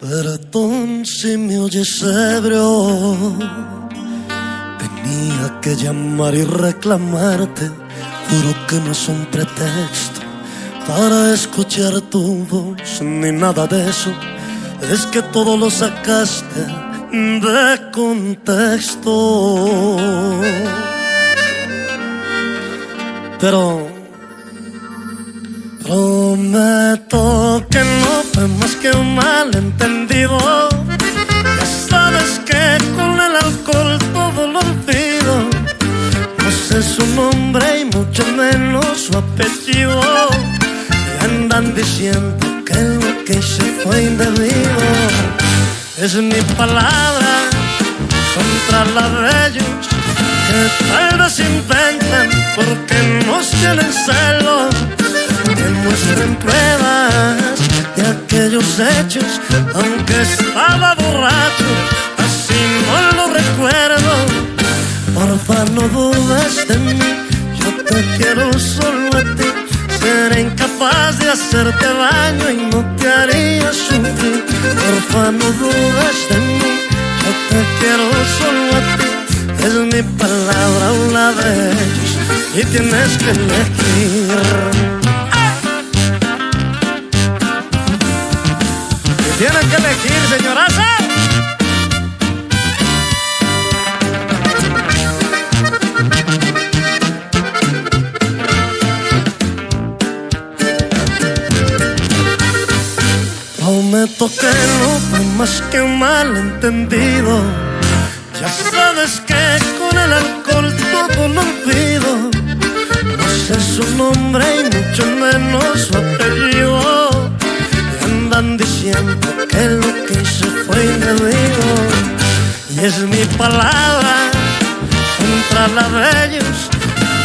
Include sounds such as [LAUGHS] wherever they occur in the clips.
Perdón si me oyes ebrio. Tenía que llamar y reclamarte. Juro que no es un pretexto para escuchar tu voz ni nada de eso. Es que todo lo sacaste de contexto. Pero prometo que no fue más que un malentendido. Ya sabes que con el alcohol todo lo olvido. No sé su nombre y mucho menos su apellido. Y andan diciendo que lo que hice fue indebido. Es mi palabra contra la de ellos que tal vez inventan porque nos tienen celos que muestren pruebas de aquellos hechos aunque estaba borracho así no lo recuerdo. Porfa no dudes de mí yo te quiero solo a ti. Seré incapaz de hacerte daño y no te haría sufrir. Porfa no dudes de mí yo te quiero solo a ti. Es mi palabra una ellos y tienes que elegir. Y tienes que elegir, señoraza. Prometo que no fue más que un malentendido. Ya sabes que con el alcohol todo lo olvido. No sé su nombre y mucho menos su apellido. Diciendo que lo que hice fue indebido. Y es mi palabra contra la de ellos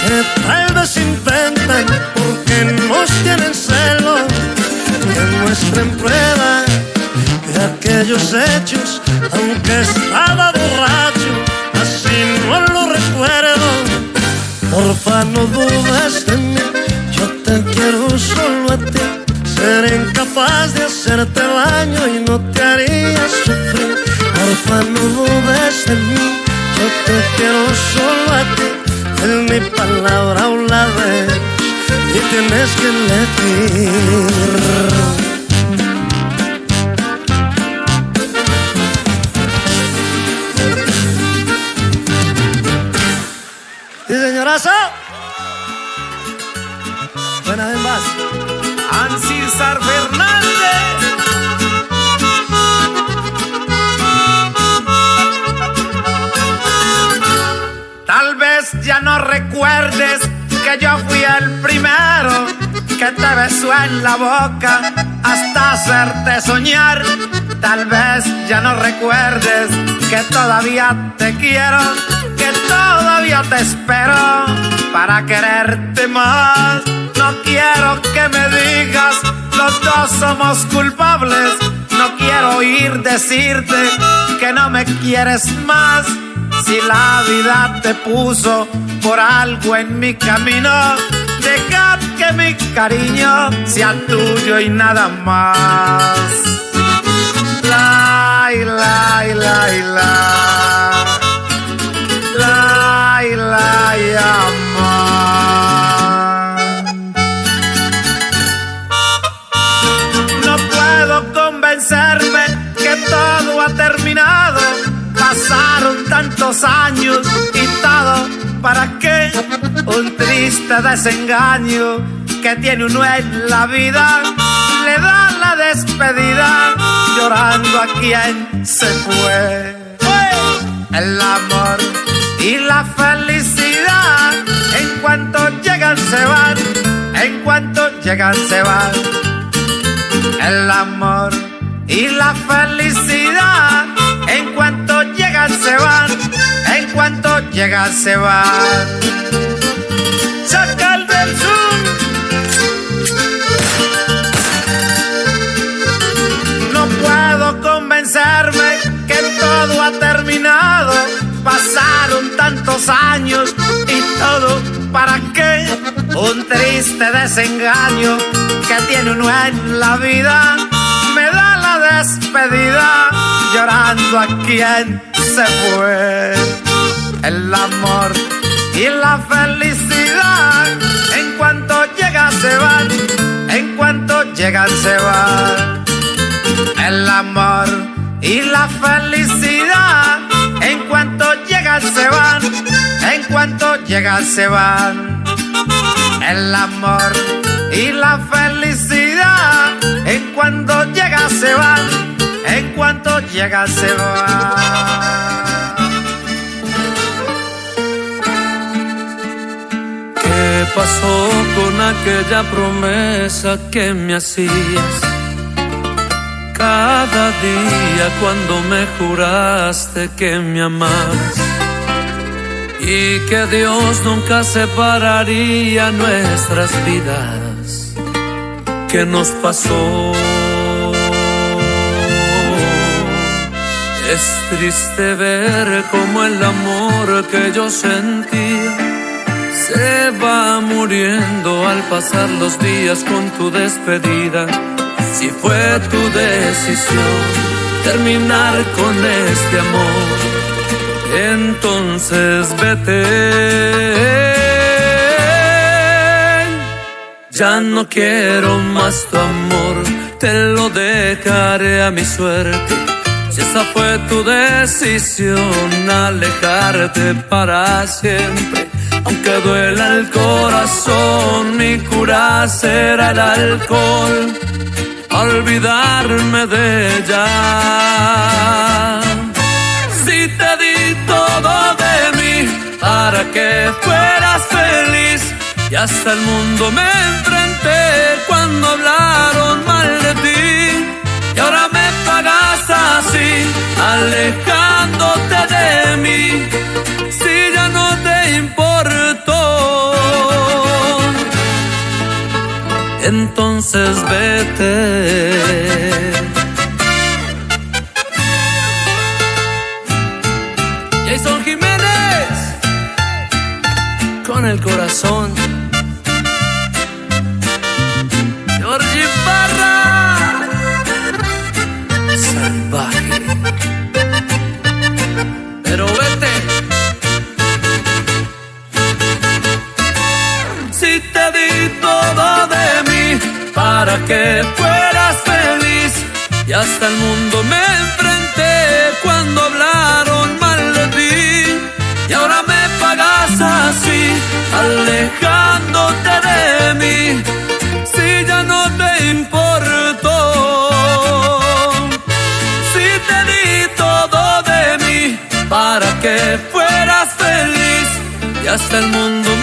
que tal vez inventan porque nos tienen celos. Que muestren pruebas de aquellos hechos, aunque estaba borracho, así no lo recuerdo. Porfa, no dudes de mí, hacerte daño y no te haría sufrir. Porfa, no dudes de mí, yo te quiero solo a ti. Es mi palabra o la ellos, y tienes que elegir. Recuerdes que yo fui el primero que te besó en la boca hasta hacerte soñar. Tal vez ya no recuerdes que todavía te quiero, que todavía te espero para quererte más. No quiero que me digas, los dos somos culpables. No quiero oír decirte que no me quieres más. Si la vida te puso por algo en mi camino, deja que mi cariño sea tuyo y nada más. La, la, la, la. La, la, amor. No puedo convencerme que todo ha terminado. Pasaron tantos años y todo, ¿para qué? Un triste desengaño que tiene uno en la vida. Le da la despedida llorando a quien se fue. El amor y la felicidad en cuanto llegan se van, en cuanto llegan se van. El amor y la felicidad en cuanto llegan se van, cuanto llegan se van. Saca el del sur. No puedo convencerme que todo ha terminado. Pasaron tantos años y todo para qué? Un triste desengaño que tiene uno en la vida. Me da la despedida, llorando a quien se fue. El amor y la felicidad, en cuanto llegan se van, en cuanto llegan se van. El amor y la felicidad, en cuanto llegan se van, en cuanto llegan se van. El amor y la felicidad, en cuanto llegan se van, en cuanto llegan se van. ¿Qué pasó con aquella promesa que me hacías? Cada día cuando me juraste que me amabas y que Dios nunca separaría nuestras vidas. ¿Qué nos pasó? Es triste ver como el amor que yo sentía se va muriendo al pasar los días con tu despedida. Si fue tu decisión terminar con este amor, entonces vete. Ya no quiero más tu amor, te lo dejaré a mi suerte. Si esa fue tu decisión, alejarte para siempre aunque duela el corazón, mi cura será el alcohol, olvidarme de ella. Si te di todo de mí para que fueras feliz, y hasta el mundo me enfrenté cuando hablaron mal de ti, y ahora me pagas así, alejándote de mí. Entonces vete. Jason Jiménez, con el corazón. Para que fueras feliz. Y hasta el mundo me enfrenté cuando hablaron mal de ti. Y ahora me pagas así, alejándote de mí. Si ya no te importó, si te di todo de mí para que fueras feliz. Y hasta el mundo me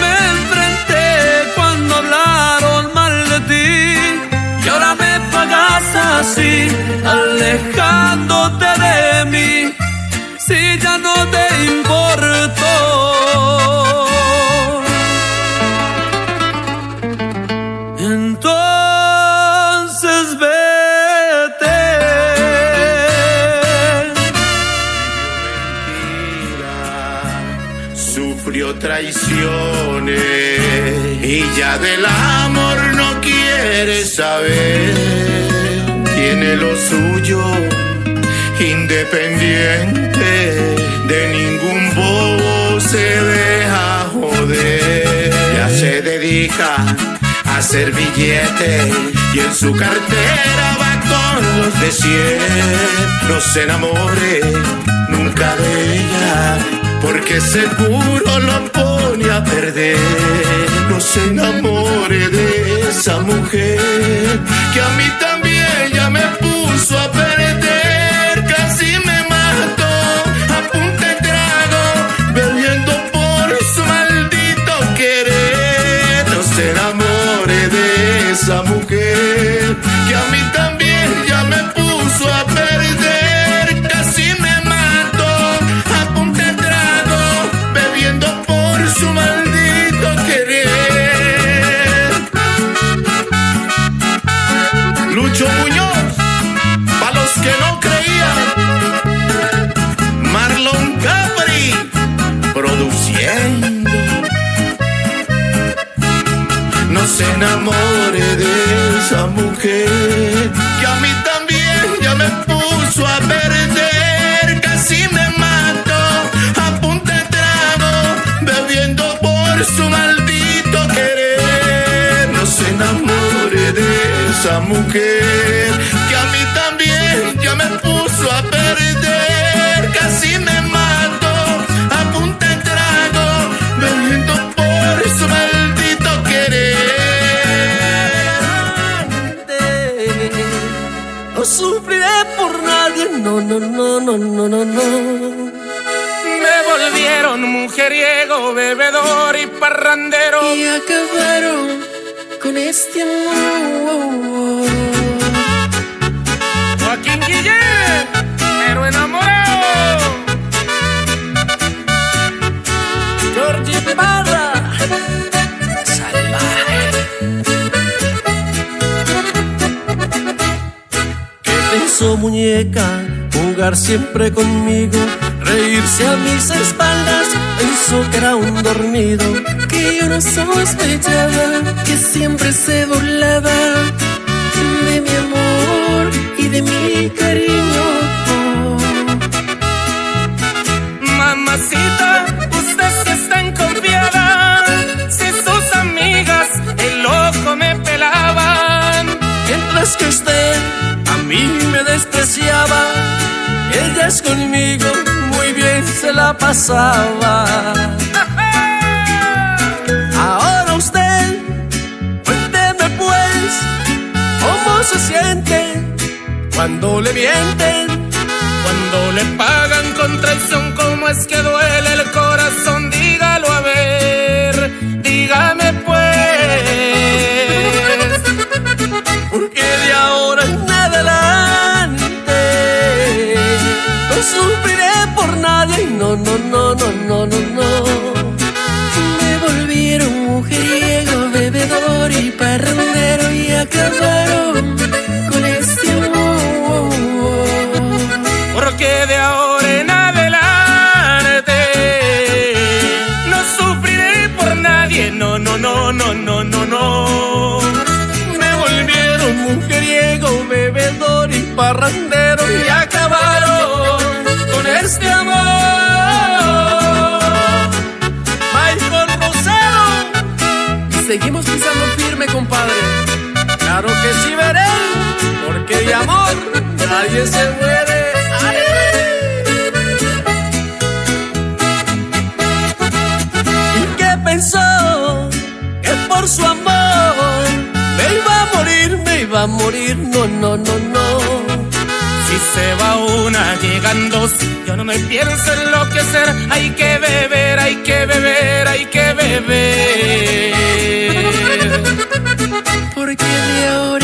así, alejándote de mí, si ya no te importó. Entonces vete. Sufrió traiciones y ya del amor no quiere saber. Tiene lo suyo, independiente de ningún bobo se deja joder. Ya se dedica a hacer billetes y en su cartera va con los de cien. No se enamore nunca de ella porque seguro lo pone a perder. No se enamore de esa mujer que a también ya me puso seduciendo. No se enamore de esa mujer que a mí también ya me puso a perder, casi me mato a punta de trago, bebiendo por su maldito querer. No se enamore de esa mujer que a mí también ya me puso a perder, casi me mato. No, no, no, no. Me volvieron mujeriego, bebedor y parrandero. Y acabaron con este amor. Joaquín Guillén, pero enamorado. Georgie Parra, salvaje. ¿Qué pensó muñeca? Jugar siempre conmigo, reírse a mis espaldas. Pensó que era un dormido, que yo no sospechaba, que siempre se burlaba de mi amor y de mi cariño. Mamacita, usted sí está en confiada. Si sus amigas el ojo me pelaban. Mientras que usted a mí conmigo muy bien se la pasaba. Ahora usted, cuénteme pues, cómo se siente cuando le mienten. Cuando le pagan con traición, ¿cómo es que duele el corazón? No, no, no, no, no, no. Me volvieron mujeriego, bebedor y parrandero y acabaron con este amor. Porque de ahora en adelante no sufriré por nadie. No, no, no, no, no, no, no. Me volvieron mujeriego, bebedor y parrandero seguimos pisando firme, compadre. Claro que sí veré, porque de amor nadie se muere. ¿Y qué pensó? Que por su amor me iba a morir, me iba a morir. No, no, no, se va una, llegan dos. Yo no me pienso enloquecer. Hay que beber, hay que beber, hay que beber. Porque de ahora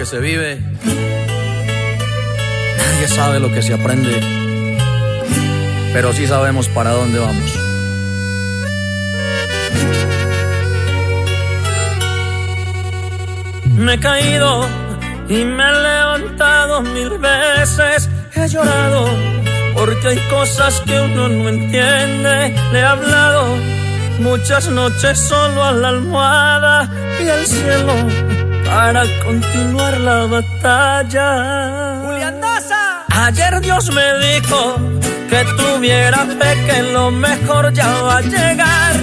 que se vive. Nadie sabe lo que se aprende. Pero sí sabemos para dónde vamos. Me he caído y me he levantado mil veces. He llorado porque hay cosas que uno no entiende. Le he hablado muchas noches solo a la almohada y al cielo para continuar la batalla. Julián Ayer Dios me dijo que tuviera fe que lo mejor ya va a llegar.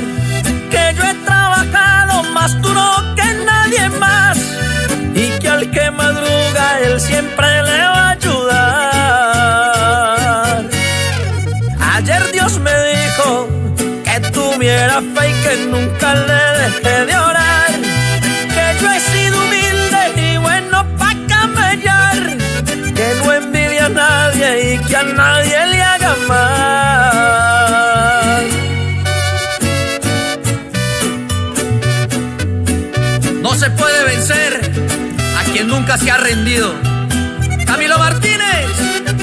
Que yo he trabajado más duro que nadie más y que al que madruga él siempre le va a ayudar. Ayer Dios me dijo que tuviera fe y que nunca le dejé de orar. Y que a nadie le haga mal. No se puede vencer a quien nunca se ha rendido. Camilo Martínez,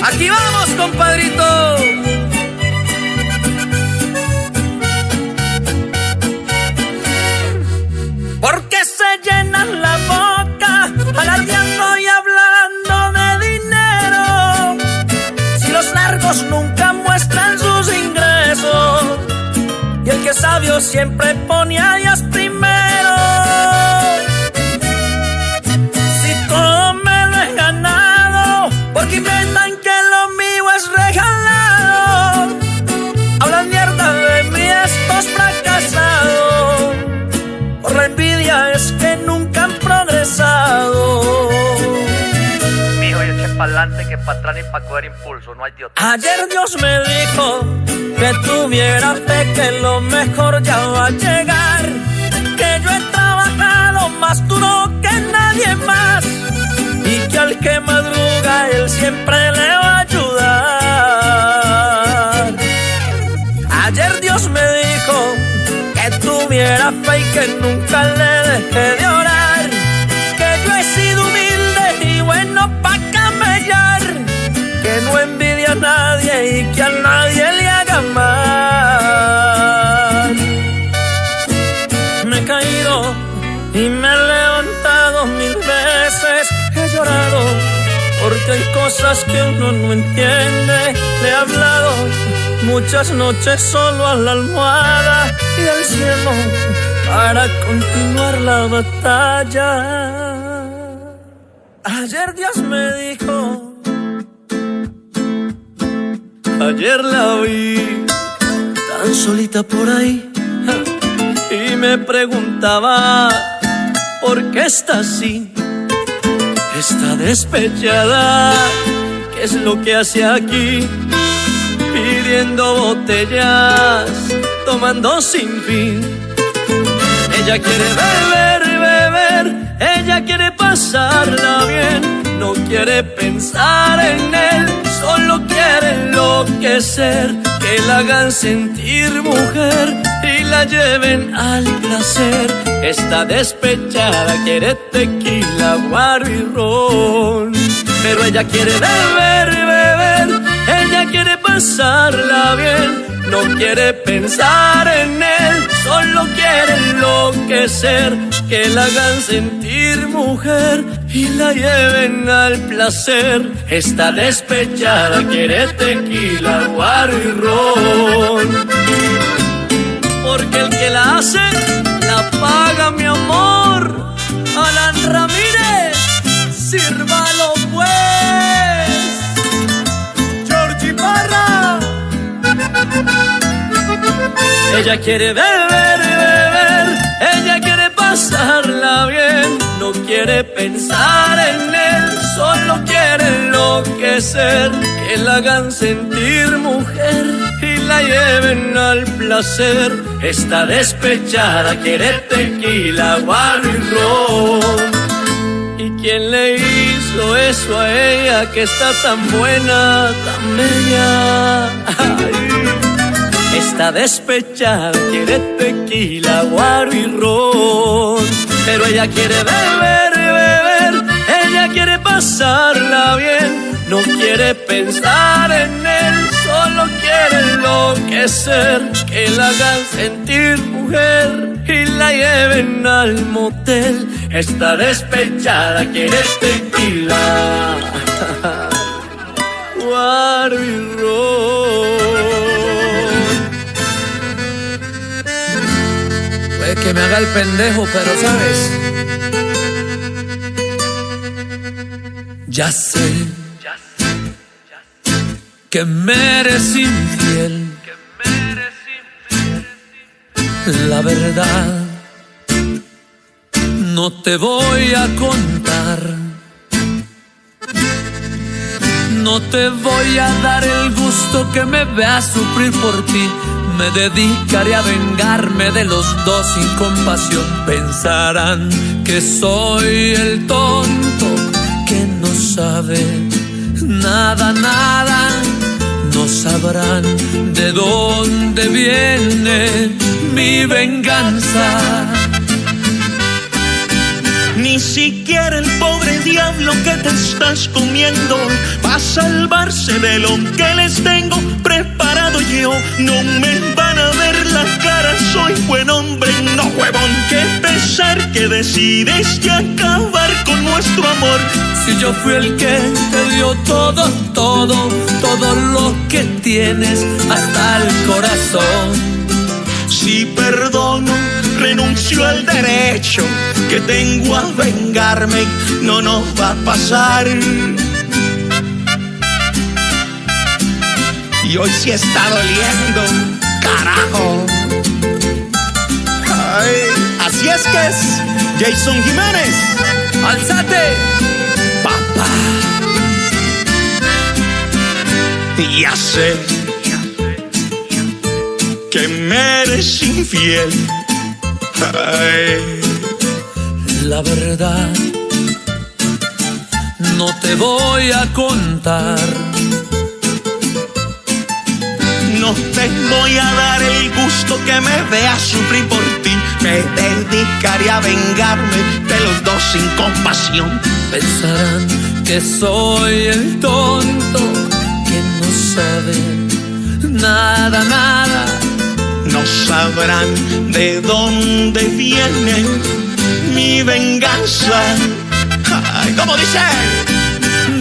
aquí vamos, compadrito. Siempre ponía a pa'lante que pa' atrás ni pa' coger impulso, no hay Dios. Ayer Dios me dijo que tuviera fe que lo mejor ya va a llegar. Que yo he trabajado más duro que nadie más. Y que al que madruga él siempre le va a ayudar. Ayer Dios me dijo que tuviera fe y que nunca le dejé de orar. No envidia a nadie y que a nadie le haga mal. Me he caído y me he levantado mil veces. He llorado porque hay cosas que uno no entiende. He hablado muchas noches solo a la almohada y al cielo para continuar la batalla. Ayer Dios me dijo. Ayer la vi tan solita por ahí y me preguntaba por qué está así. Está despechada, ¿qué es lo que hace aquí? Pidiendo botellas, tomando sin fin. Ella quiere beber, ella quiere pasarla bien, no quiere pensar en él, solo quiere enloquecer, que la hagan sentir mujer y la lleven al placer. Está despechada, quiere tequila, guaro y ron, pero ella quiere beber, beber, ella quiere pasarla bien. No quiere pensar en él, solo quiere enloquecer, que la hagan sentir mujer y la lleven al placer. Está despechada, quiere tequila, guaro y ron. Porque el que la hace, la paga mi amor. Alan Ramírez, sírvalo pues. Georgie Parra. Ella quiere beber, beber, ella quiere pasarla bien, no quiere pensar en él, solo quiere enloquecer, que la hagan sentir mujer y la lleven al placer. Está despechada, quiere tequila, guaro y ron. ¿Y quién le hizo eso a ella que está tan buena, tan bella? Ay. Está despechada, quiere tequila, guaro y ron. Pero ella quiere beber, beber, ella quiere pasarla bien. No quiere pensar en él, solo quiere enloquecer. Que la hagan sentir mujer y la lleven al motel. Está despechada, quiere tequila, [LAUGHS] guaro y. Que me haga el pendejo, pero sabes. Ya sé que me eres infiel. La verdad, no te voy a contar. No te voy a dar el gusto que me veas sufrir por ti. Me dedicaré a vengarme de los dos sin compasión. Pensarán que soy el tonto que no sabe nada, nada. No sabrán de dónde viene mi venganza. Ni siquiera el pobre diablo que te estás comiendo va a salvarse de lo que les tengo preparado yo. No me van a ver la cara, soy buen hombre, no huevón. Qué pesar que decides ya acabar con nuestro amor. Si yo fui el que te dio todo, todo, todo lo que tienes hasta el corazón. Si perdono, renuncio al derecho que tengo a vengarme, no nos va a pasar. Y hoy sí está doliendo, carajo. así es que es Jason Jiménez. ¡Alzate! Papá. Ya sé que me eres infiel. La verdad, no te voy a contar. No te voy a dar el gusto que me veas sufrir por ti. Me dedicaré a vengarme de los dos sin compasión. Pensarán que soy el tonto que no sabe nada, nada. Sabrán de dónde viene mi venganza. Ay, ¿Cómo dice?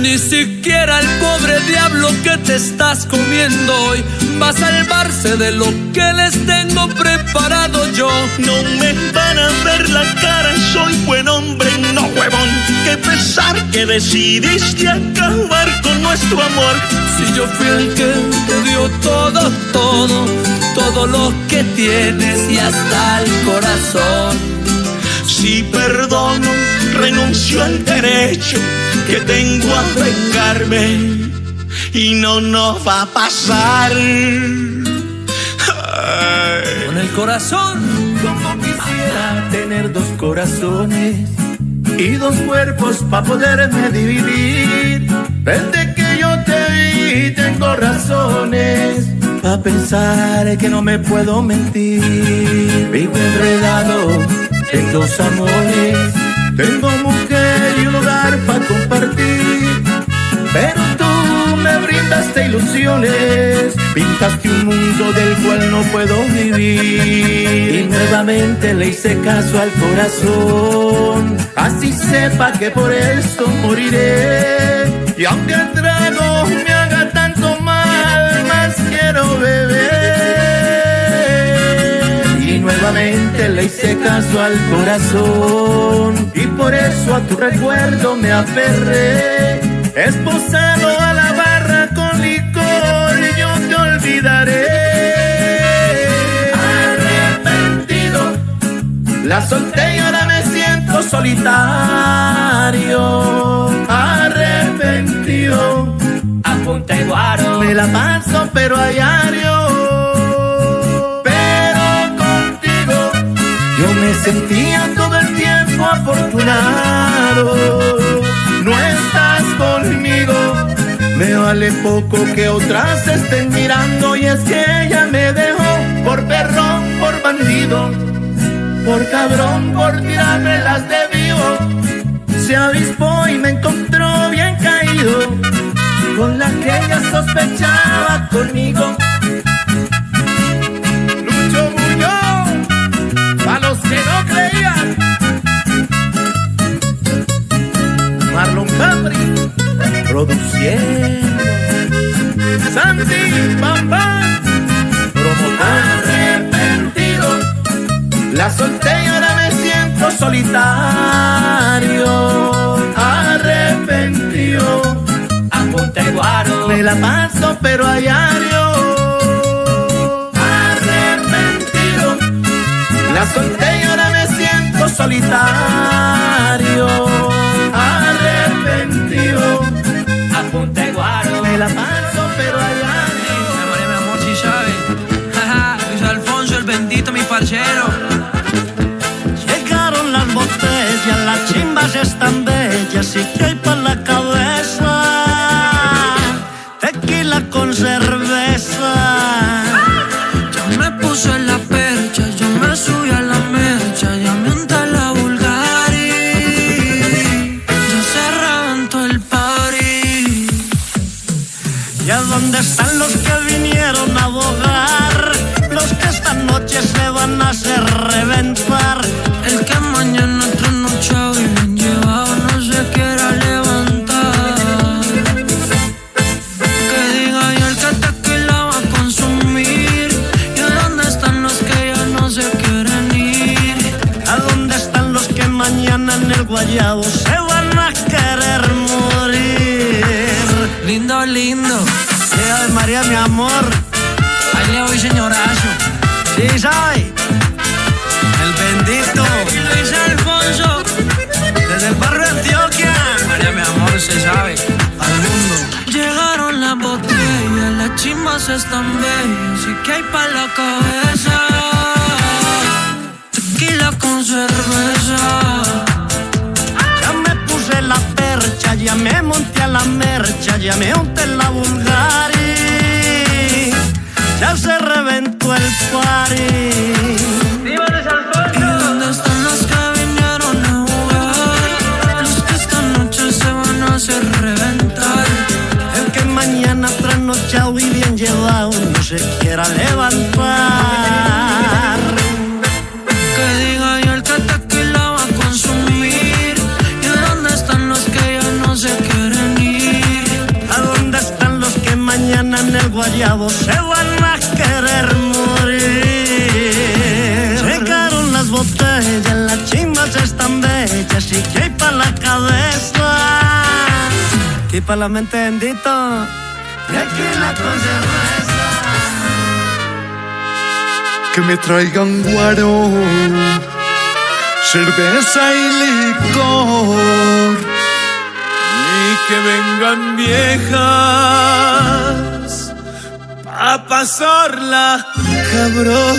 Ni siquiera el pobre diablo que te estás comiendo hoy va a salvarse de lo que les tengo preparado yo. No me van a ver la cara, soy buen hombre, no huevón. Que pesar que decidiste acabar con nuestro amor. Si yo fui el que te dio todo, todo, todo lo que tienes y hasta el corazón. Si perdono, renuncio al derecho que tengo a vengarme y no nos va a pasar. Ay. Con el corazón, Como quisiera tener dos corazones y dos cuerpos para poderme dividir. Desde que yo te vi tengo razones para pensar que no me puedo mentir. Vivo enredado en dos amores, tengo mujer y un lugar para compartir. Pero tú me brindaste ilusiones, pintaste un mundo del cual no puedo vivir. Y nuevamente le hice caso al corazón, así sepa que por esto moriré. Y aunque el trago me haga tanto mal, más quiero beber. Nuevamente le hice caso al corazón, y por eso a tu recuerdo me aferré. Esposado a la barra con licor, yo te olvidaré. Arrepentido, la solté y ahora me siento solitario. Arrepentido, apunte guaro. me la paso pero a diario. Me sentía todo el tiempo afortunado. No estás conmigo, me vale poco que otras estén mirando y es que ella me dejó por perro, por bandido, por cabrón, por tirarme las de vivo. Se avispó y me encontró bien caído con la que ella sospechaba conmigo. Capri, produciendo. Santi promotor. Arrepentido, la solté y ahora me siento solitario. Arrepentido, Apunte guaro. me la paso pero a diario. Arrepentido, la solté y ahora me siento solitario. Me la paso pero a diario. Memoria, mi amor, si sabe. Jaja, Luis Alfonso, el bendito, mi parcero. Llegaron las botellas, las chimbas están bellas y que se sabe. Al mundo. Llegaron las botellas, las chimbas están bellas y que hay pa' la cabeza. Tequila con cerveza. Ya me puse la percha, ya me monté a la mercha, ya me unté la Bulgari. Ya se reventó el party. Quiera levantar. Que diga y el que tequila va a consumir. ¿Y dónde están los que ya no se quieren ir? ¿A dónde están los que mañana en el guayabo se van a querer morir? Llegaron las botellas, las chimbas están bellas y que hay pa' la cabeza. Que pa' la mente bendito. Y aquí la que me traigan guaro, cerveza y licor. Y que vengan viejas a pasarla, cabrón.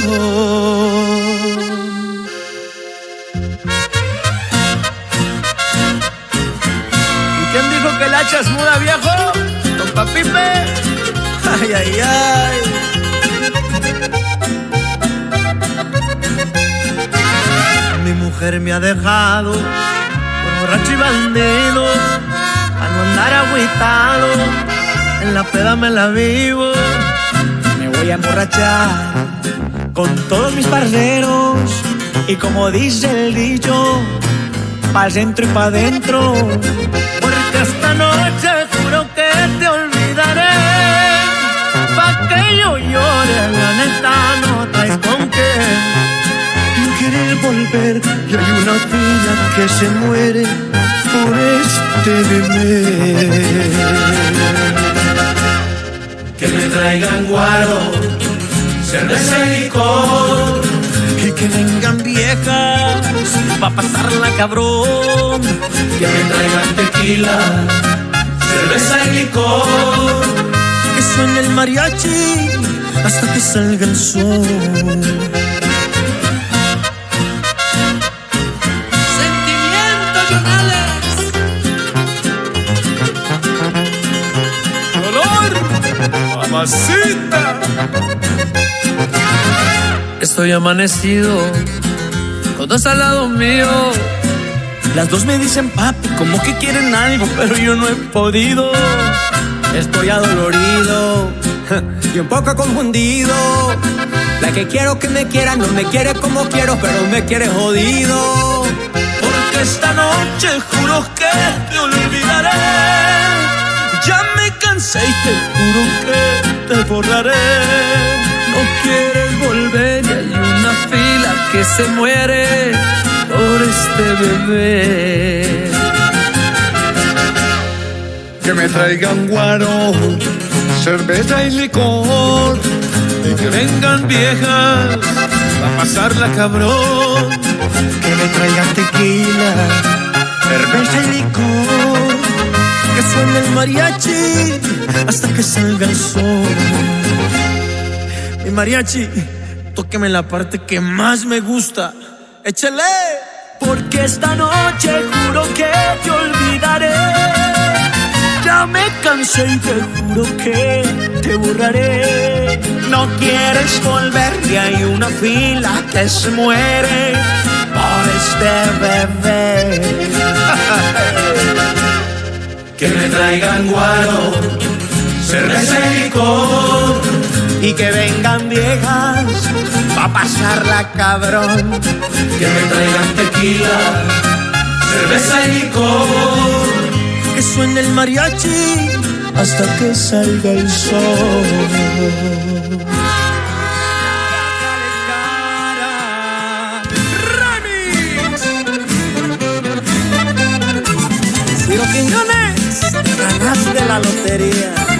¿Y quién dijo que el hacha es viejo? ¿Don Papipe? Ay, ay, ay. Mi mujer me ha dejado por borracho y bandido, a no andar agüitado, en la peda me la vivo. Me voy a emborrachar con todos mis parceros y como dice el dicho, pa' centro y pa' dentro. Porque esta noche que te olvidaré, pa' que yo llore, la neta no traes con qué no querer volver y hay una fila que se muere por este bebé. Que me traigan guaro, cerveza y licor. Y que vengan viejas pa' pasarla cabrón. Que me traigan tequila, cerveza y licor. Que suene el mariachi hasta que salga el sol. Sentimientos Jonales. ¡Dolor! ¡Mamacita! Estoy amanecido, con dos al lado mío. Las dos me dicen papi, como que quieren algo, pero yo no he podido. Estoy adolorido [LAUGHS] y un poco confundido. La que quiero que me quiera no me quiere como quiero, pero me quiere jodido. Porque esta noche juro que te olvidaré. Ya me cansé y te juro que te borraré. No quieres volver y hay una fila que se muere por este bebé. Que me traigan guaro, cerveza y licor. Y que vengan viejas a pasarla cabrón. Que me traigan tequila, cerveza y licor. Que suene el mariachi hasta que salga el sol. Mi mariachi, tóqueme la parte que más me gusta. Échale. Porque esta noche juro que te olvidaré. Ya me cansé y te juro que te borraré. No quieres volver y hay una fila que se muere por este bebé. [LAUGHS] Que me traigan guaro, cerveza y licor y que vengan viejas pa pasarla cabrón. Que me traigan tequila, cerveza y licor, que suene el mariachi hasta que salga el sol. Pero ganaste la lotería.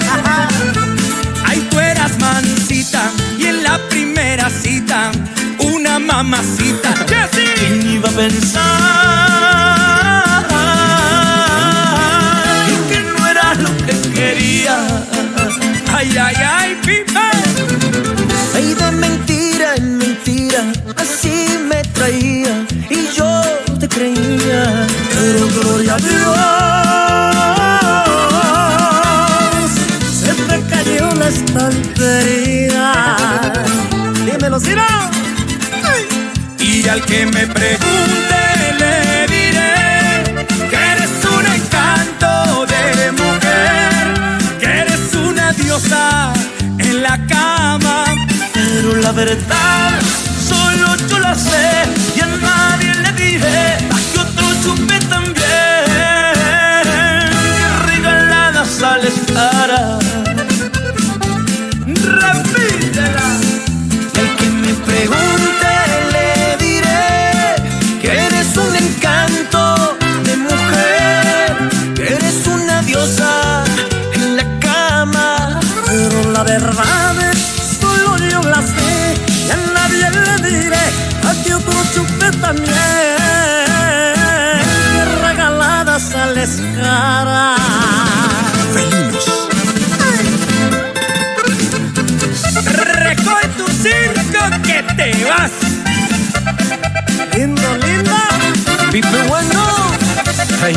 Mansita y en la primera cita una mamacita. ¿Quién iba a pensar que no era lo que quería? Ay, ay, ay, pipe. Que me pregunte le diré que eres un encanto de mujer, que eres una diosa en la cama. Pero la verdad, solo yo la sé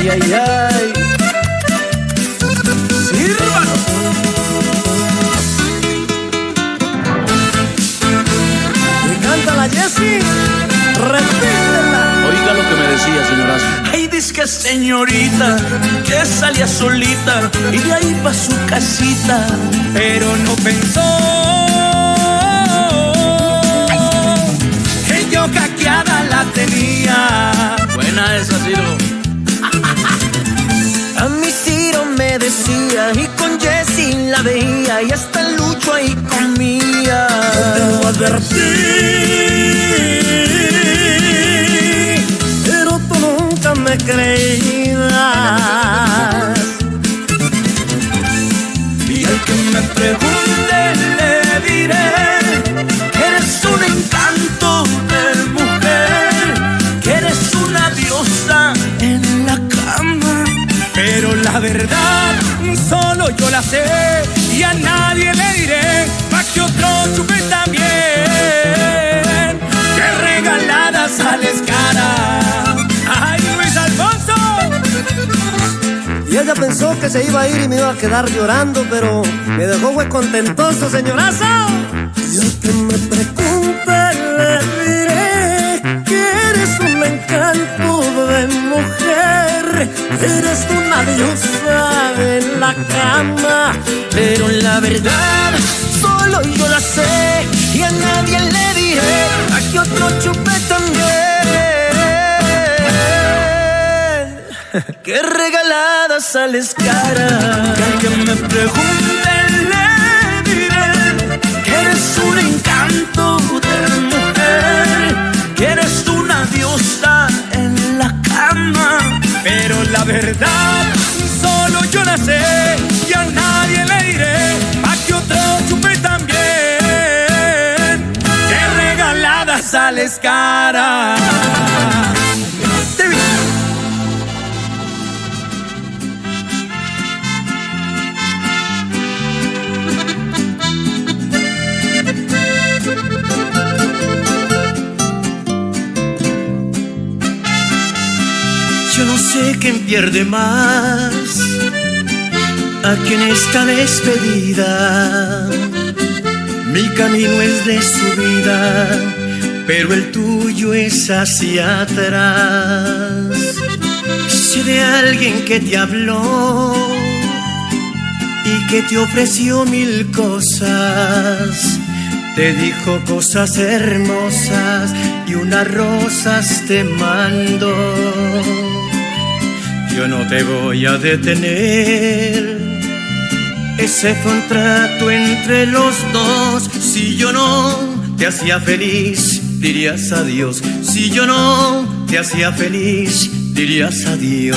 Ay, ay, ay. Y canta la Jessie. Repítela. Oiga lo que me decía, señorazo. Ay, dice que señorita que salía solita y de ahí pa' su casita. pero no pensó que yo hackeada la tenía. Buena esa, Ciro. A mí Ciro me decía y con Jessie la veía y hasta Lucho ahí comía. te lo advertí, pero tú nunca me creías. Y al que me pregunte le diré verdad, solo yo la sé y a nadie le diré pa' que otro chupe también. Que regalada sales cara. Ay, Luis Alfonso. Y ella pensó que se iba a ir y me iba a quedar llorando, pero me dejó fue contentoso, señorazo. Y al que me pregunte eres una diosa en la cama. Pero la verdad, solo yo la sé y a nadie le diré, a que otro chupe también. [LAUGHS] Que regalada sales cara. Que me pregunte la verdad, solo yo la sé y a nadie le diré pa' que otro chupe también. Que regalada sales cara. Sé quién pierde más aquí en esta despedida. Mi camino es de subida, pero el tuyo es hacia atrás. Sé de alguien que te habló y que te ofreció mil cosas. Te dijo cosas hermosas y unas rosas te mandó. Yo no te voy a detener. Ese fue un trato entre los dos. Si yo no te hacía feliz, dirías adiós. Si yo no te hacía feliz, dirías adiós.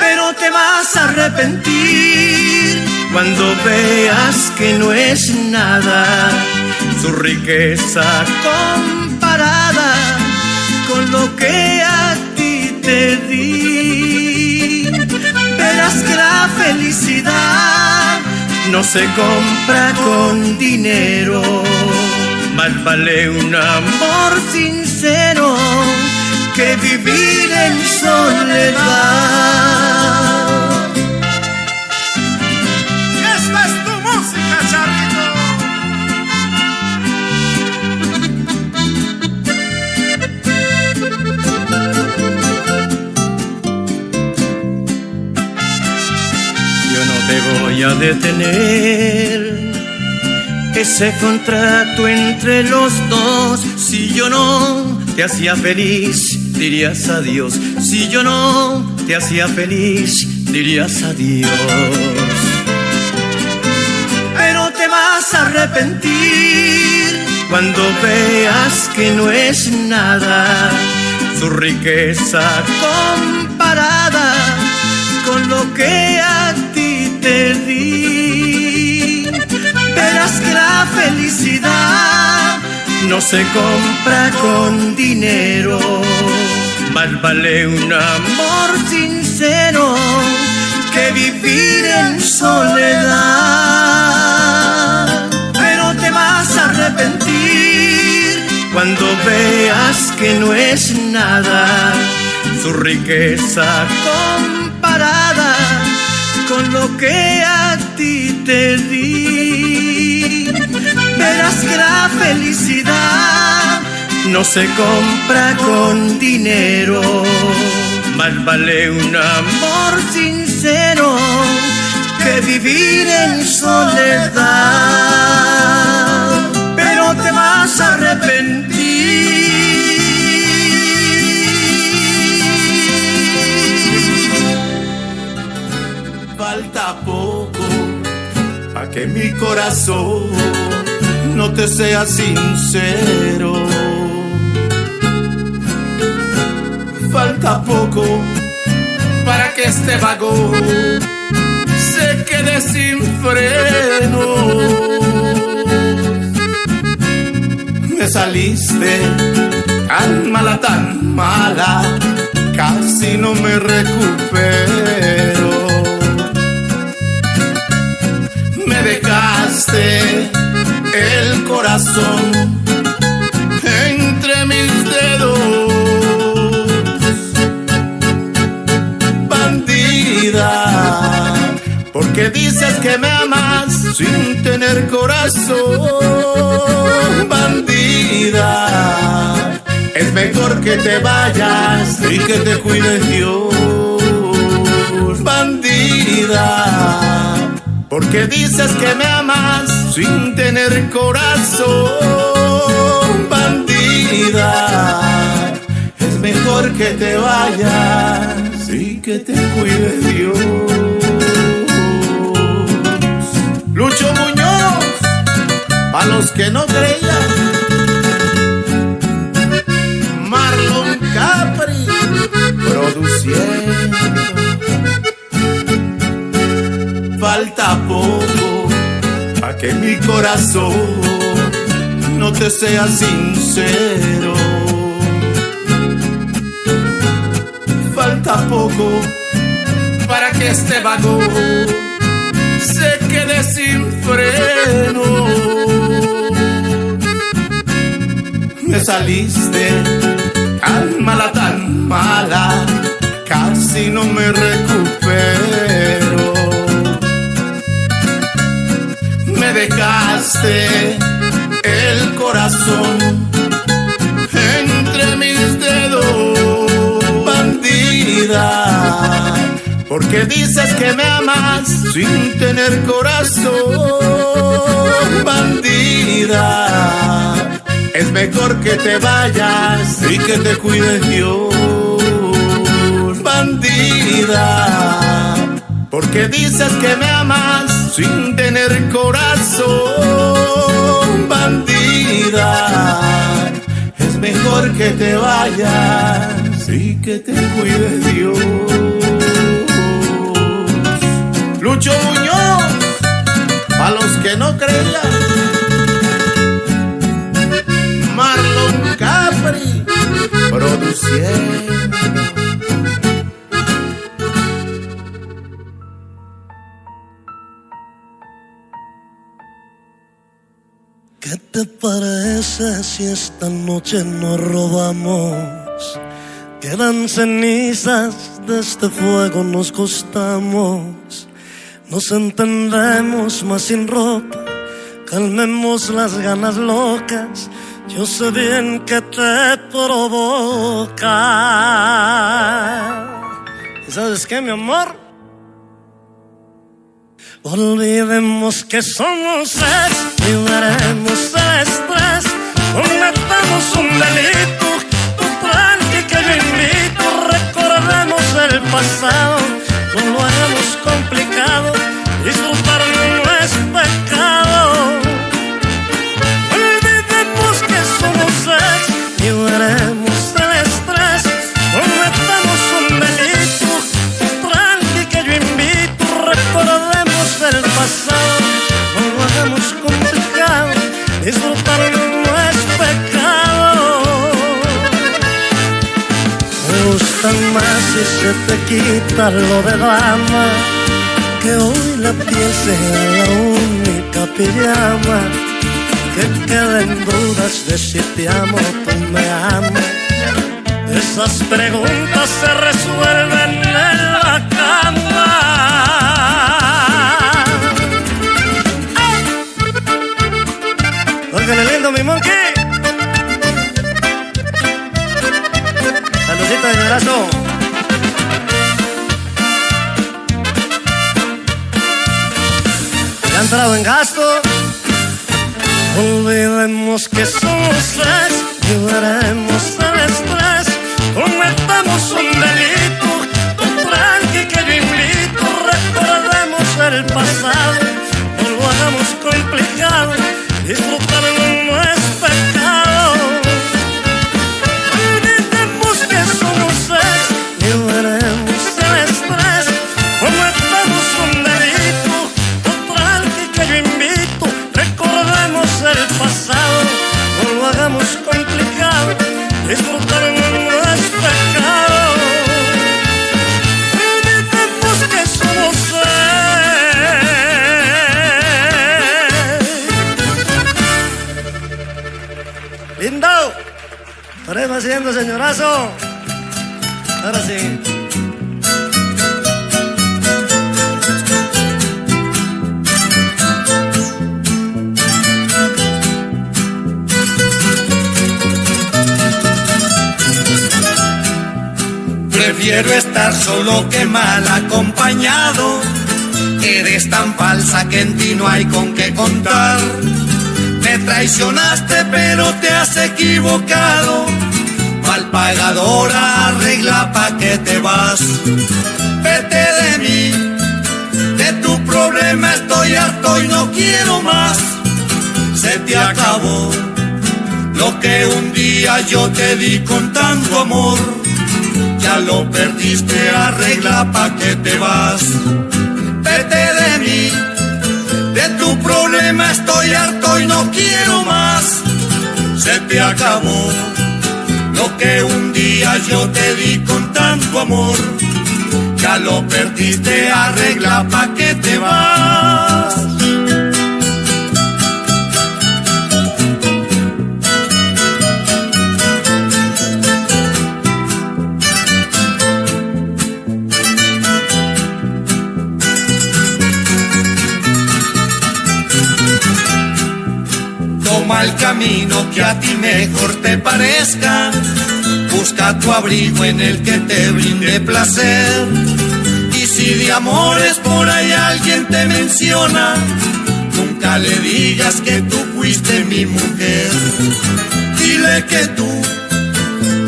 Pero te vas a arrepentir cuando veas que no es nada su riqueza comparada con lo que ti te di. Verás que la felicidad no se compra con dinero, más vale un amor sincero que vivir en soledad. Voy a detener. Ese contrato entre los dos, si yo no te hacía feliz, dirías adiós. Si yo no te hacía feliz, dirías adiós. Pero te vas a arrepentir cuando veas que no es nada su riqueza comparada con lo que ti Verás que la felicidad no se compra con dinero, más vale un amor sincero que vivir en soledad. Pero te vas a arrepentir cuando veas que no es nada su riqueza comparada con lo que a ti te di. Verás que la felicidad no se compra con dinero, más vale un amor sincero que vivir en soledad. Pero te vas a arrepentir. Poco a que mi corazón no te sea sincero. Falta poco para que este vagón se quede sin freno. Me saliste tan mala, tan mala, casi no me recupero. Dejaste el corazón entre mis dedos. Bandida, porque dices que me amas sin tener corazón. Bandida, es mejor que te vayas y que te cuide Dios. Bandida, porque dices que me amas sin tener corazón. Bandida, es mejor que te vayas y que te cuide Dios. Lucho Muñoz, a los que no creían. Marlon Capri, produciendo. Falta poco a que mi corazón no te sea sincero. Falta poco para que este vagón se quede sin freno. Me saliste tan mala, tan mala, casi no me recupero. El corazón entre mis dedos, bandida. Porque dices que me amas sin tener corazón, bandida. Es mejor que te vayas y que te cuide Dios, bandida. Porque dices que me amas sin tener corazón, bandida. Es mejor que te vayas y que te cuide Dios. Lucho Muñoz, para los que no creían. Marlon Capri, produciendo. Te parece si esta noche nos robamos? Quedan cenizas de este fuego, nos costamos. Nos entendemos más sin ropa, calmemos las ganas locas. Yo sé bien que te provoca. ¿Y sabes qué, mi amor? Olvidemos que somos ex, liberemos el estrés, cometamos un delito, tu que yo invito, recordemos el pasado, no lo hagamos complicado, si se te quita lo de dama, que hoy la piel sea la única pijama, que queden dudas de si te amo o tú me amas. Esas preguntas se resuelven en la cama. Órgale lindo, mi monkey. Saludito, señorazo. Ya ha entrado en gasto. Olvidemos que somos tres, liberemos el estrés, cometamos un delito, un tranqui que yo invito, recordemos el pasado, no lo hagamos complicado, disfrutarlo señorazo. Ahora sí. Prefiero estar solo que mal acompañado. Eres tan falsa que en ti no hay con qué contar. Me traicionaste pero te has equivocado. Arregla pa' que te vas. Vete de mí, de tu problema estoy harto y no quiero más. Se te acabó lo que un día yo te di con tanto amor ya lo perdiste, arregla pa' que te vas. Vete de mí, de tu problema estoy harto y no quiero más. Se te acabó lo que un día yo te di con tanto amor. Ya lo perdiste, arregla pa' que te vas. El camino que a ti mejor te parezca. Busca tu abrigo en el que te brinde placer. Y si de amores por ahí alguien te menciona, nunca le digas que tú fuiste mi mujer. Dile que tú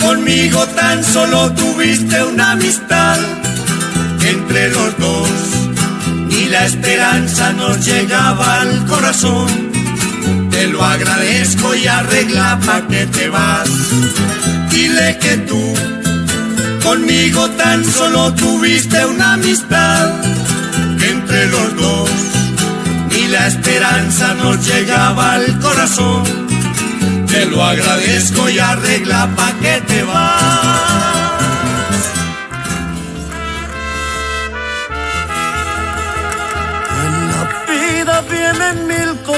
conmigo tan solo tuviste una amistad entre los dos. Y la esperanza nos llegaba al corazón te lo agradezco y arregla pa' que te vas. Dile que tú conmigo tan solo tuviste una amistad entre los dos. Ni la esperanza nos llegaba al corazón. Te lo agradezco y arregla pa' que te vas.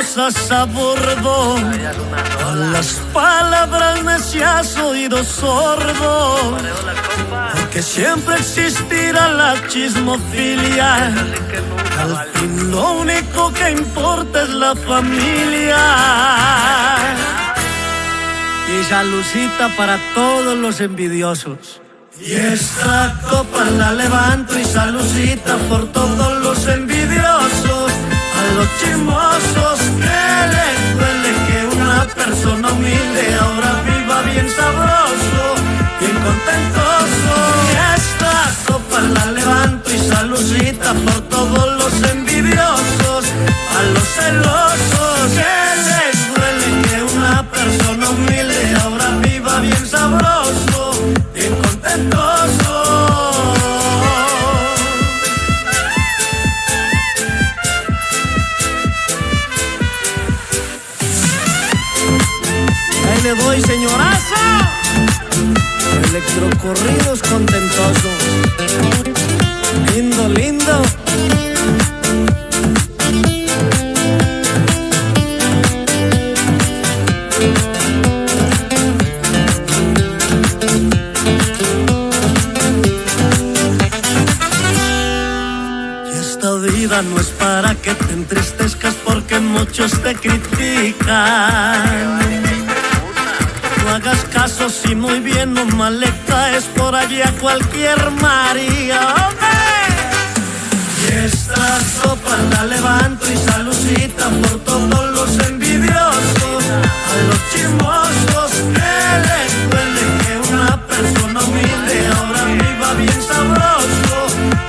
Cosas a bordo. A las palabras necias oído sordo. Porque siempre existirá la chismofilia. Al fin lo único que importa es la familia. Y salucita para todos los envidiosos. Y esta copa la levanto y salucita por todos los envidiosos, a los chismosos persona humilde ahora viva bien sabroso, bien contentoso. Y esta copa la levanto y salucita por todos los envidiosos, a los celosos Electrocorridos contentosos. Lindo, lindo. Esta vida no es para que te entristezcas porque muchos te critican. Hagas caso si muy bien o mal le caes por allí a cualquier María. Y esta sopa la levanto y salucita por todos los envidiosos, a los chismosos que les duele que una persona humilde ahora viva bien sabroso,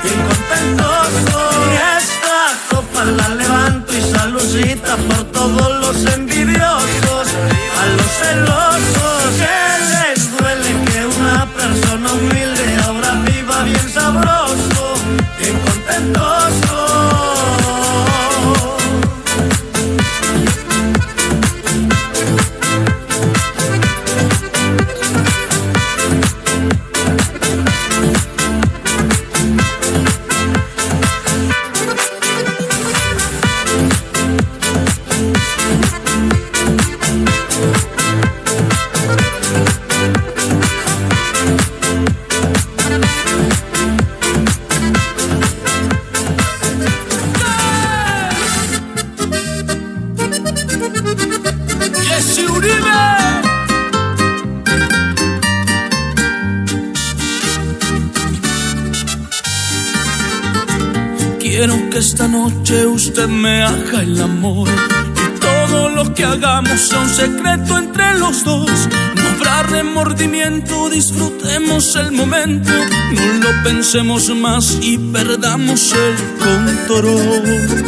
bien contentoso. Y esta copa la levanto y salucita por todos los envidiosos, a los celosos esta noche usted me haga el amor y todo lo que hagamos sea un secreto entre los dos. No habrá remordimiento, disfrutemos el momento, no lo pensemos más y perdamos el control.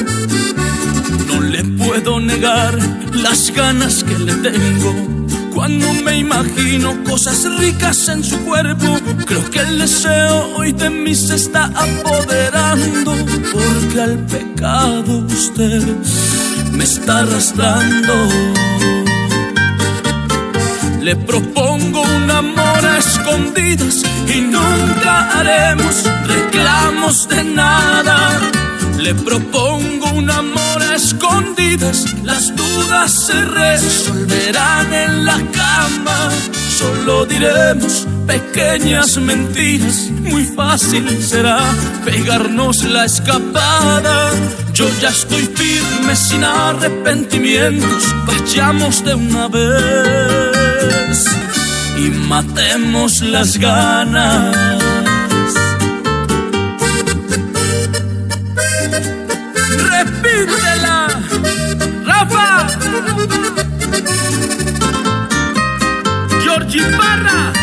No le puedo negar las ganas que le tengo. Cuando me imagino cosas ricas en su cuerpo, creo que el deseo hoy de mí se está apoderando. Porque al pecado usted me está arrastrando. Le propongo un amor a escondidas y nunca haremos reclamos de nada. Le propongo un amor escondidas, las dudas se resolverán en la cama. Solo diremos pequeñas mentiras, muy fácil será pegarnos la escapada. Yo ya estoy firme sin arrepentimientos, vayamos de una vez y matemos las ganas. Repítela, Rafa. Georgie Parra,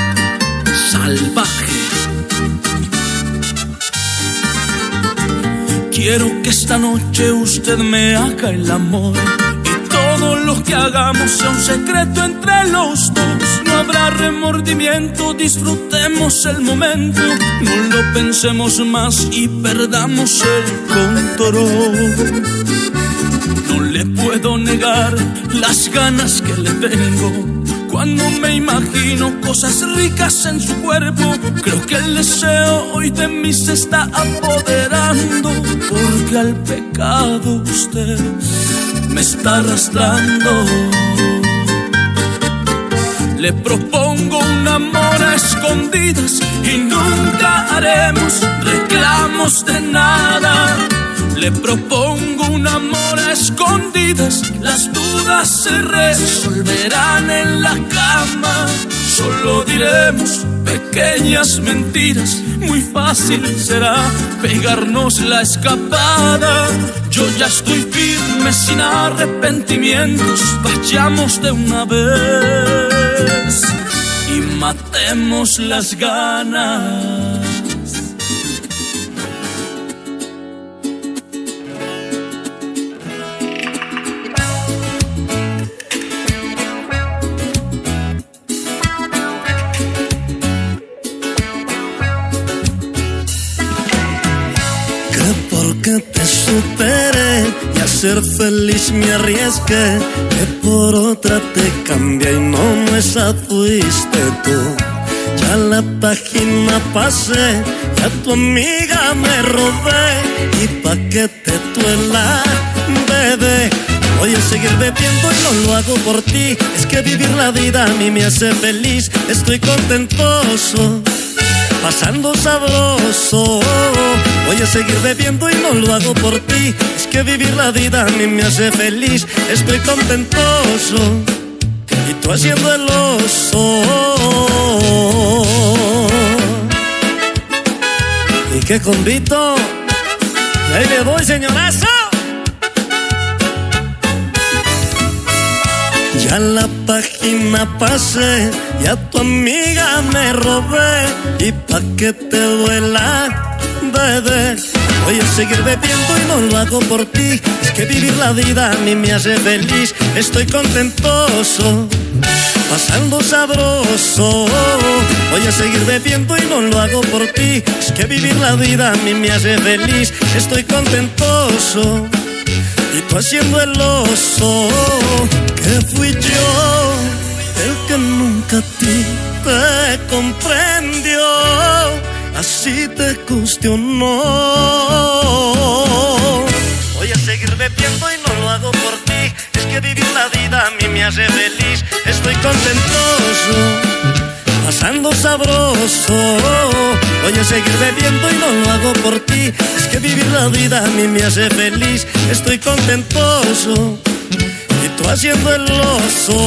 salvaje. Quiero que esta noche usted me haga el amor y todo lo que hagamos sea un secreto entre los dos. No habrá remordimiento, disfrutemos el momento, no lo pensemos más y perdamos el control. Le puedo negar las ganas que le tengo. Cuando me imagino cosas ricas en su cuerpo, creo que el deseo hoy de mí se está apoderando. Porque al pecado usted me está arrastrando. Le propongo un amor a escondidas y nunca haremos reclamos de nada. Le propongo un amor a escondidas, las dudas se resolverán en la cama. Solo diremos pequeñas mentiras, muy fácil será pegarnos la escapada. Yo ya estoy firme sin arrepentimientos, vayamos de una vez y matemos las ganas. Ser feliz me arriesgué, que por otra te cambié y no me tú. Ya la página pasé, ya tu amiga me robé y pa' que te duela, bebé. Voy a seguir bebiendo y no lo hago por ti. Es que vivir la vida a mí me hace feliz. Estoy contentoso pasando sabroso. Voy a seguir bebiendo y no lo hago por ti. Es que vivir la vida a mí me hace feliz. Estoy contentoso y tú haciendo el oso. ¿Y qué convito? Y ahí le voy, señorazo. Ya la página pasé, ya tu amiga me robé y pa' que te duela, bebé. Voy a seguir bebiendo y no lo hago por ti. Es que vivir la vida a mí me hace feliz. Estoy contentoso, pasando sabroso. Voy a seguir bebiendo y no lo hago por ti. Es que vivir la vida a mí me hace feliz. Estoy contentoso y tú haciendo el oso que fui yo el que nunca a ti te comprendió. Así te cuestionó voy a seguir bebiendo y no lo hago por ti. Es que vivir la vida a mí me hace feliz. Estoy contentoso pasando sabroso. Voy a seguir bebiendo y no lo hago por ti. Es que vivir la vida a mí me hace feliz. Estoy contentoso y tú haciendo el oso.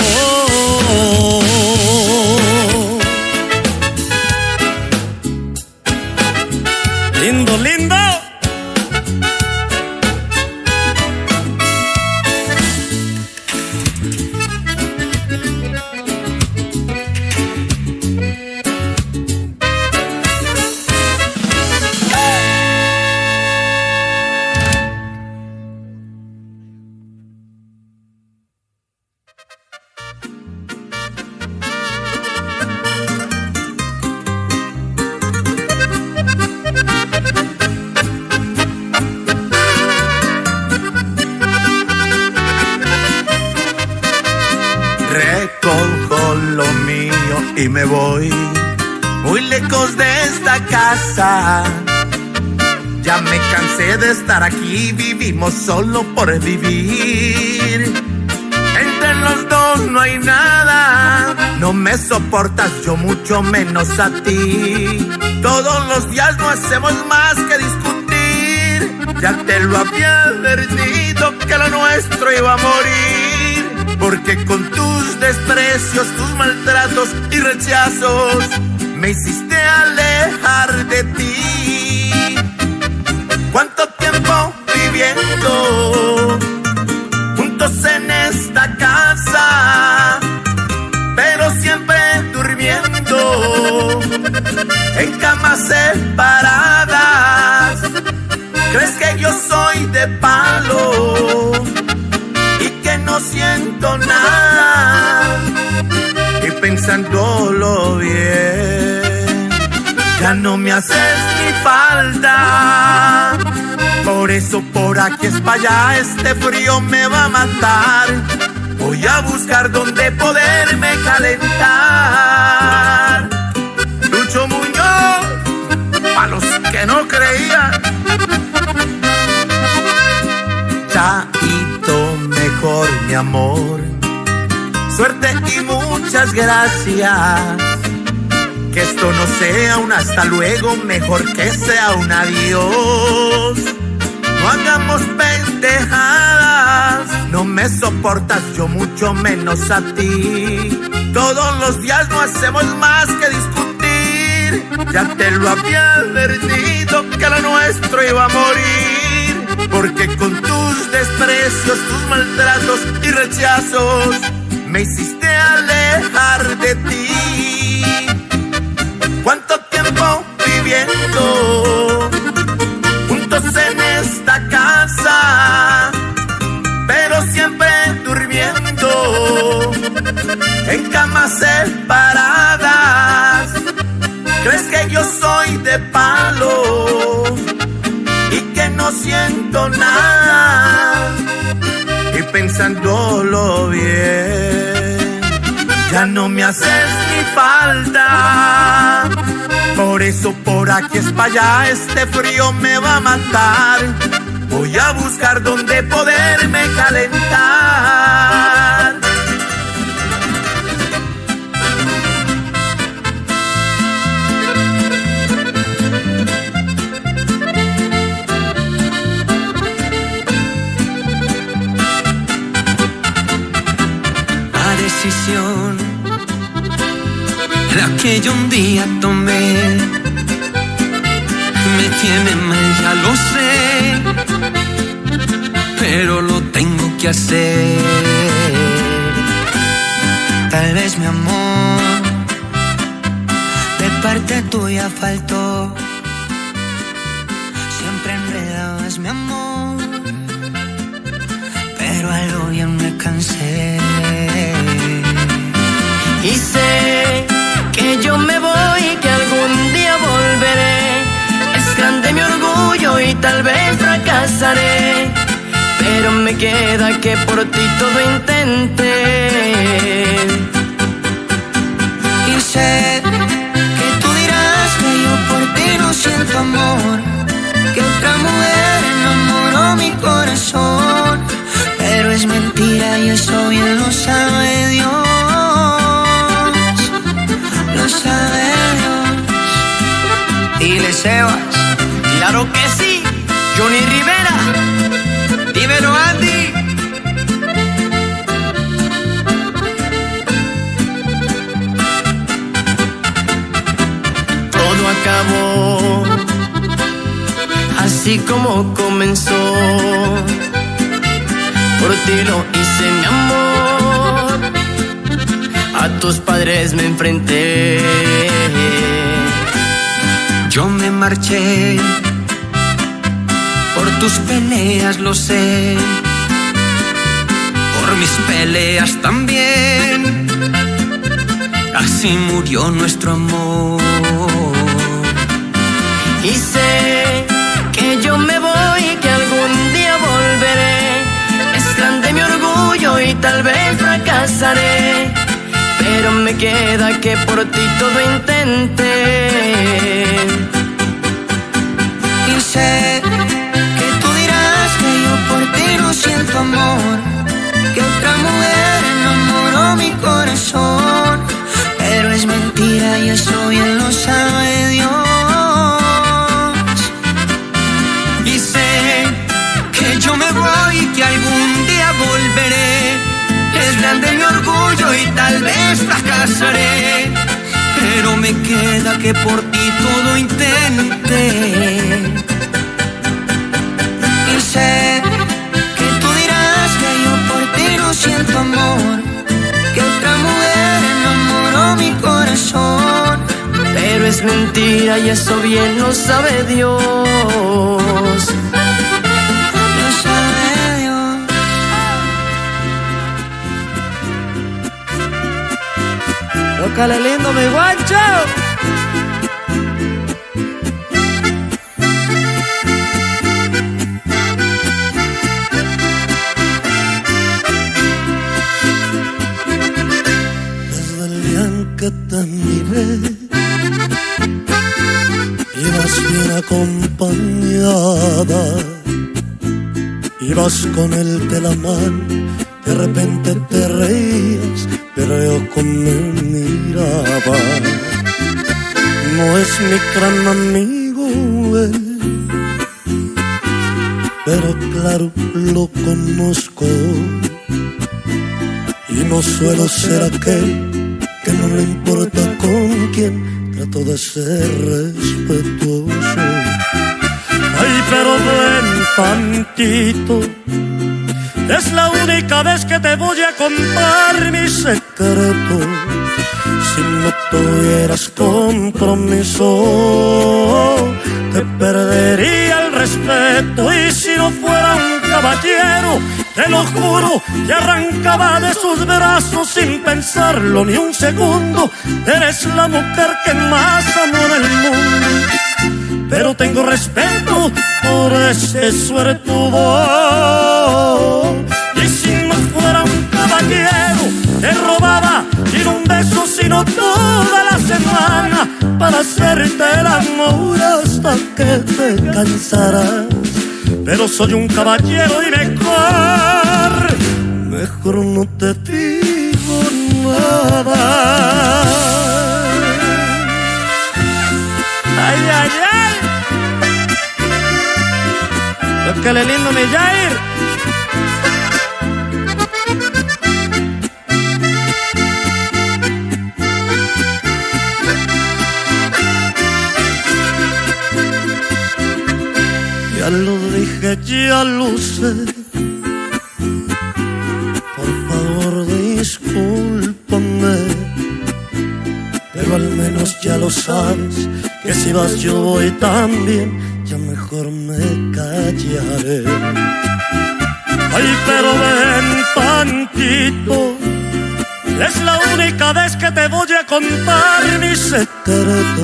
Lindo, lindo. Solo por vivir. Entre los dos no hay nada, no me soportas yo mucho menos a ti. Todos los días no hacemos más que discutir. Ya te lo había advertido que lo nuestro iba a morir. Porque con tus desprecios, tus maltratos y rechazos, me hiciste alejar de ti. Separadas. ¿Crees que yo soy de palo? y que no siento nada. Y pensándolo bien, ya no me haces ni falta. Por eso por aquí es para allá, este frío me va a matar. Voy a buscar donde poderme calentar. No creían. Chaito mejor, mi amor. Suerte y muchas gracias. Que esto no sea un hasta luego, mejor que sea un adiós. No hagamos pendejadas, no me soportas, yo mucho menos a ti. Todos los días no hacemos más que discutir. Ya te lo había advertido que lo nuestro iba a morir. Porque con tus desprecios, tus maltratos y rechazos, me hiciste alejar de ti. ¿Cuánto tiempo viviendo juntos en esta casa? Pero siempre durmiendo en camas separadas. ¿Crees que yo soy de palo y que no siento nada? Y pensándolo bien, ya no me haces ni falta. Por eso por aquí es para allá, este frío me va a matar. Voy a buscar donde poderme calentar. La que yo un día tomé, me tiene mal, ya lo sé, pero lo tengo que hacer. Tal vez mi amor, de parte tuya faltó. Siempre enredabas mi amor pero algo bien me cansé. Y que yo me voy y que algún día volveré. Es grande mi orgullo y tal vez fracasaré. Pero me queda que por ti todo intenté. Y sé que tú dirás que yo por ti no siento amor, que otra mujer enamoró mi corazón, pero es mentira y eso bien lo sabe Dios, Dios. Dile Sebas, claro que sí, Johnny Rivera, dímelo Andy. Todo acabó, así como comenzó. Por ti lo hice mi amor, a tus padres me enfrenté. Yo me marché por tus peleas, lo sé, por mis peleas también. Así murió nuestro amor. Y sé que yo me voy y que algún día volveré. Es grande mi orgullo y tal vez fracasaré. Pero me queda que por ti todo intenté. Y sé que tú dirás que yo por ti no siento amor, que otra mujer que por ti todo intenté. Y sé que tú dirás que yo por ti no siento amor, que otra mujer enamoró mi corazón. Pero es mentira y eso bien lo sabe Dios. Lo sabe Dios. Tócale lindo, mi guancho que te miré Ibas bien acompañada Ibas con el de la mano De repente te reías Pero yo con él miraba no es mi gran amigo él, pero claro lo conozco y no suelo ser aquel que no le importa con quién, trato de ser respetuoso. Ay, pero ven tantito, es la única vez que te voy a contar mi secreto. Si no tuvieras compromiso, te perdería el respeto y si no fuera un caballero, te lo juro, y arrancaba de sus brazos sin pensarlo ni un segundo. Eres la mujer que más amo en el mundo. Pero tengo respeto por ese suertudo. Para hacerte el amor hasta que te cansarás pero soy un caballero y mejor, mejor no te digo nada. Ay, ay, ay. Lo que le lindo Jair. Ya lo dije, ya lo sé. Por favor, discúlpame. Pero al menos ya lo sabes, que si vas yo voy también, ya mejor me callaré. Ay, pero ven tantito, es la única vez que te voy a contar mi secreto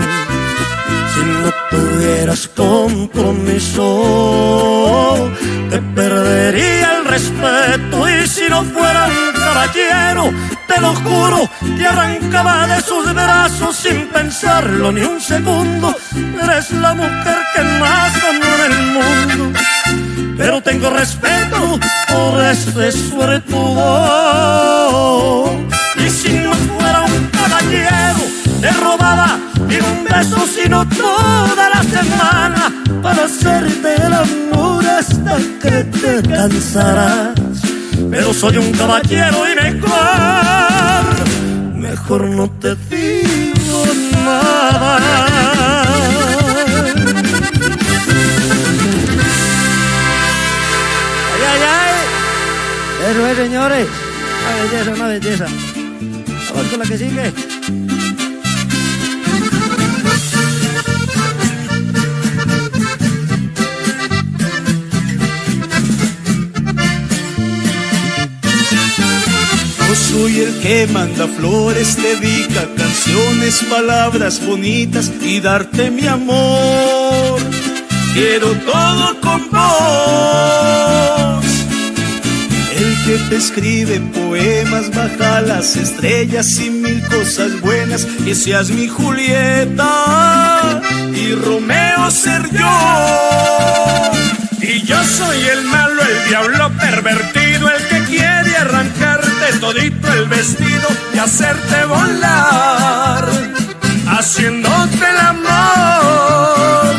si no tuvieras compromiso, te perdería el respeto y si no fuera un caballero, te lo juro, te arrancaba de sus brazos sin pensarlo ni un segundo. Eres la mujer que más amo en el mundo, pero tengo respeto por este suertudo. Y si no fuera un caballero, te robaba ni un beso sino toda la semana para hacerte el amor hasta que te cansarás. Pero soy un caballero y mejor, mejor no te digo nada. Ay, ay, ay. Eso es, señores. Una belleza, una belleza. Vamos con la que sigue. Soy el que manda flores, dedica canciones, palabras bonitas y darte mi amor. Quiero todo con vos. El que te escribe poemas, baja las estrellas y mil cosas buenas, que seas mi Julieta y Romeo ser yo. Y yo soy el malo, el diablo pervertido, todito el vestido y hacerte volar, haciéndote el amor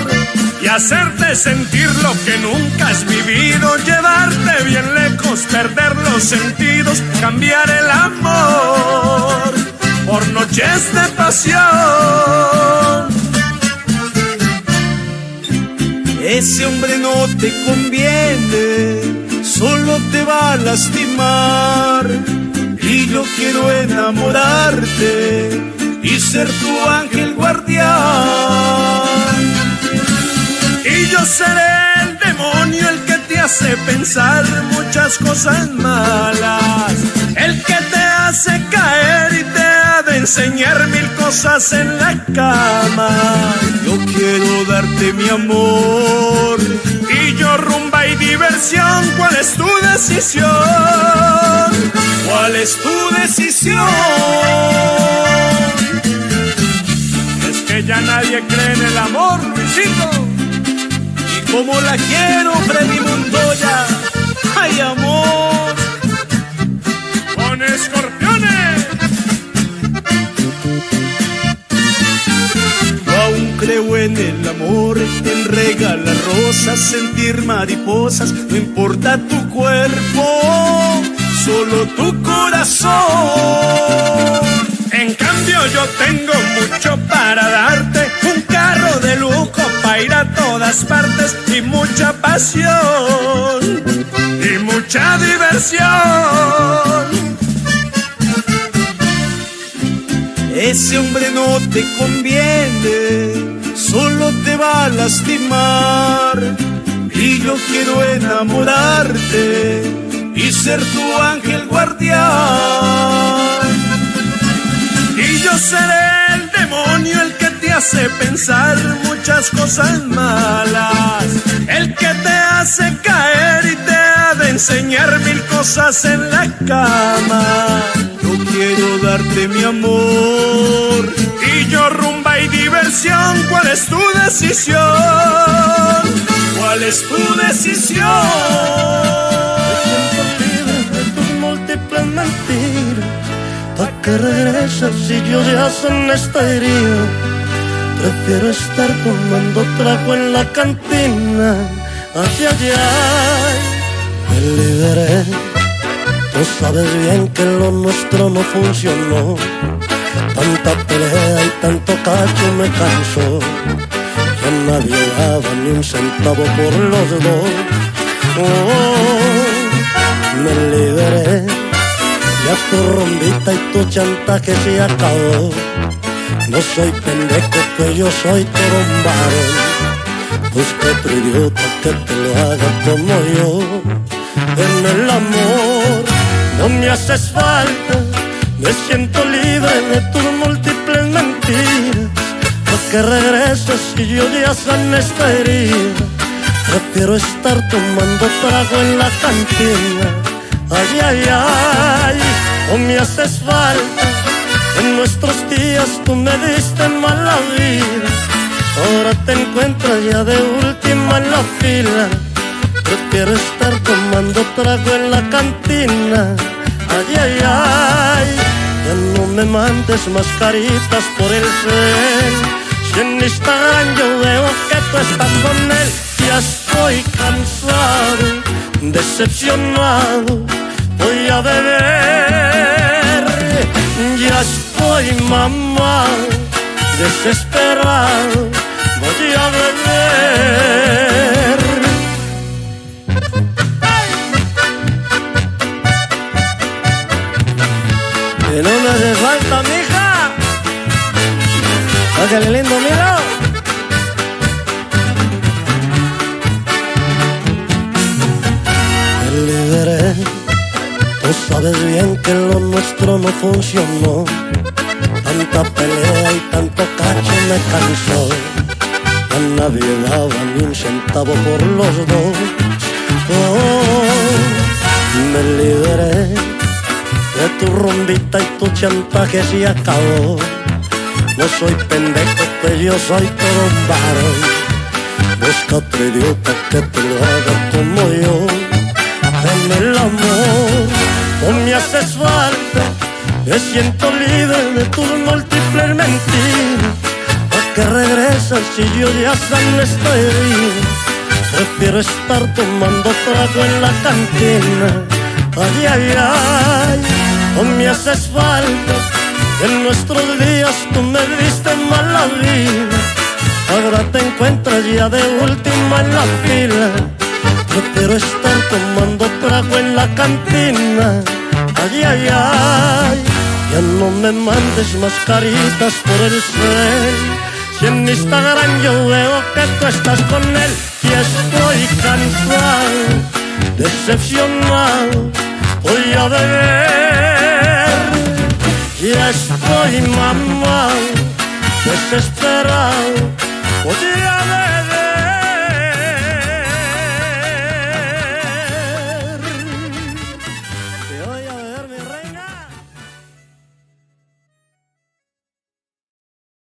y hacerte sentir lo que nunca has vivido, llevarte bien lejos, perder los sentidos, cambiar el amor por noches de pasión. Ese hombre no te conviene, solo te va a lastimar. Yo quiero enamorarte y ser tu ángel guardián. Y yo seré el demonio, el que te hace pensar muchas cosas malas, el que te hace caer y te ha de enseñar mil cosas en la cama. Yo quiero darte mi amor rumba y diversión. ¿Cuál es tu decisión? ¿Cuál es tu decisión? que ya nadie cree en el amor, Luisito. Y como la quiero, Freddy Montoya. ¡Ay, amor! Con escorpiones. En el amor, en regalar rosas, sentir mariposas, no importa tu cuerpo, solo tu corazón. En cambio yo tengo mucho para darte, un carro de lujo para ir a todas partes y mucha pasión y mucha diversión. Ese hombre no te conviene, solo te va a lastimar. Y yo quiero enamorarte y ser tu ángel guardián. Y yo seré el demonio, el que te hace pensar muchas cosas malas. El que te hace caer y te ha de enseñar mil cosas en la cama. Yo quiero darte mi amor. Y yo rumba y diversión. ¿Cuál es tu decisión? ¿Cuál es tu decisión? de tus múltiples mentiras. ¿Pa' que regresas si yo ya son esta herida? Prefiero estar tomando trago en la cantina. Hacia allá me liberé. Tú sabes bien que lo nuestro no funcionó. Tanta pelea y tanto cacho me cansó. Ya nadie daba ni un centavo por los dos. Oh, me liberé. Ya tu rombita y tu chantaje se acabó. No soy pendejo, que yo soy todo un varón. Busca otro idiota que te lo haga como yo. En el amor no me haces falta. Me siento libre de tus múltiples mentiras. Porque regresas y yo ya sané esta herida. Prefiero estar tomando trago en la cantina. Ay, ay, ay, no me haces falta. En nuestros días tú me diste mal la vida. Ahora te encuentras ya de última en la fila. Prefiero estar tomando trago en la cantina. Ay, ay, ay, ya no me mandes más caritas por el cel. Si en Instagram yo veo que tú estás con él, ya estoy cansado, decepcionado, voy a beber. Ya estoy mamado, desesperado, voy a beber. Sácale lindo, mira. Me liberé. Tú sabes bien que lo nuestro no funcionó. Tanta pelea y tanto cacho me cansó. Ya nadie ni un centavo por los dos. Oh, me liberé de tu rumbita y tu chantaje se acabó. No soy pendejo, pues yo soy varón. Busca otro idiota que te lo haga como yo. En el amor no me haces falta. Me siento libre de tus múltiples mentiras. ¿A qué regresas si yo ya esta herida? Prefiero estar tomando trago en la cantina. Ay, ay, ay, no me haces falta. En nuestros días tú me diste mal la vida. Ahora te encuentras ya de última en la fila. Prefiero estar tomando trago en la cantina. Ay, ay, ay, ya no me mandes más caritas por el cel. Si en Instagram yo veo que tú estás con él y estoy cansado, decepcionado, voy a beber. Ya estoy mamado, desesperado, voy a beber.